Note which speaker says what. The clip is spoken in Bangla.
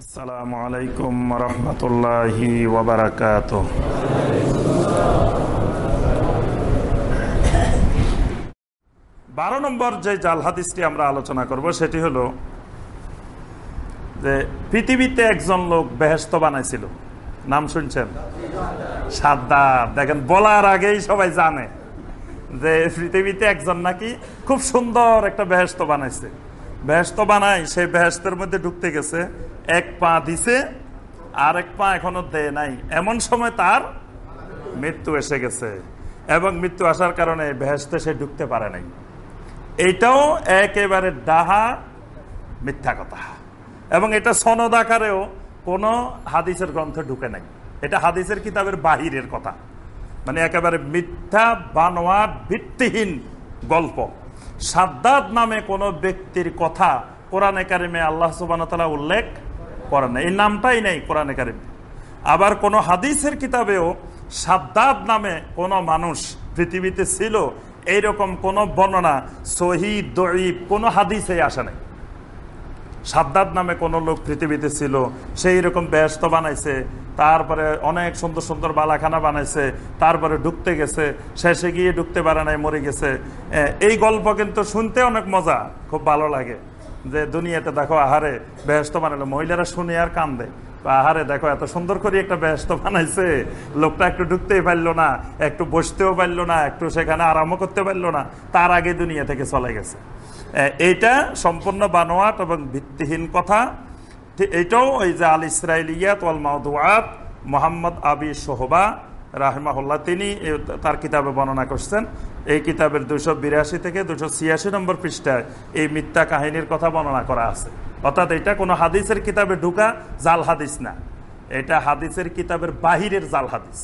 Speaker 1: আসসালামু আলাইকুম রহমতুল্লাহি ওবরাকাত বারো নম্বর যে জাল হাদিসটি আমরা আলোচনা করব, সেটি হলো যে পৃথিবীতে একজন লোক বেহেস্ত বানাইছিল। নাম শুনছেন? সাদ্দার দেখেন, বলার আগেই সবাই জানে যে পৃথিবীতে একজন নাকি খুব সুন্দর একটা বেহেস্ত বানাইছে। বেহেস্ত বানাই সেই বেহেস্তের মধ্যে ঢুকতে গেছে এক পা দিছে, আর এক পা এখনও দেয় নাই। এমন সময় তার মৃত্যু এসে গেছে, এবং মৃত্যু আসার কারণে বেহেস্তে সে ঢুকতে পারে নাই। এইটাও একেবারে ডাহা মিথ্যা কথা। এবং এটা সনদ আকারেও কোনো হাদিসের গ্রন্থে ঢুকে নাই। এটা হাদিসের কিতাবের বাহিরের কথা। মানে একেবারে মিথ্যা বানোয়ার ভিত্তিহীন গল্প। সাদ্দাত নামে কোনো ব্যক্তির কথা কোরআনে কারিমে আল্লাহ সুবান উল্লেখ করেন এই নামটাই নেই কোরআনে কারিমে। আবার কোন হাদিসের কিতাবেও সাদ্দাত নামে কোনো মানুষ পৃথিবীতে ছিল, এইরকম কোন বর্ণনা সহি দরিব কোনো হাদিসে আসে নাই। সাদ্দাত নামে কোনো লোক পৃথিবীতে ছিল, সেই রকম ব্যস্ত বানাইছে, তারপরে অনেক সুন্দর সুন্দর বালাখানা বানাইছে, তারপরে ঢুকতে গেছে, শেষে গিয়ে ঢুকতে পারে নাই, মরে গেছে। এই গল্প কিন্তু শুনতে অনেক মজা, খুব ভালো লাগে। যে দুনিয়াতে দেখো আহারে ব্যস্ত বানালো মহিলারা শুনে আর কান্দে। আহারে দেখো, এত সুন্দর করে একটা ব্যস্ত বানাইছে। লোকটা একটু ঢুকতেই পারল না, একটু বসতেও পারল না, একটু সেখানে আরামও করতে পারল না, তার আগে দুনিয়া থেকে চলে গেছে। এইটা সম্পূর্ণ বানোয়াট এবং ভিত্তিহীন কথা। এটাও ওই যে আল ইসরায়েলিয়াত ওয়াল মোহাম্মদ আবি সোহবা রাহমাহুল্লাহ, তিনি তার কিতাবে বর্ণনা করছেন, এই কিতাবের দুশো বিরাশি থেকে দুশো ছিয়াশি নম্বর পৃষ্ঠায় এই মিথ্যা কাহিনীর কথা বর্ণনা করা আছে। অর্থাৎ এটা কোনো হাদিসের কিতাবে ঢুকা জাল হাদিস না। এটা হাদিসের কিতাবের বাহিরের জাল হাদিস।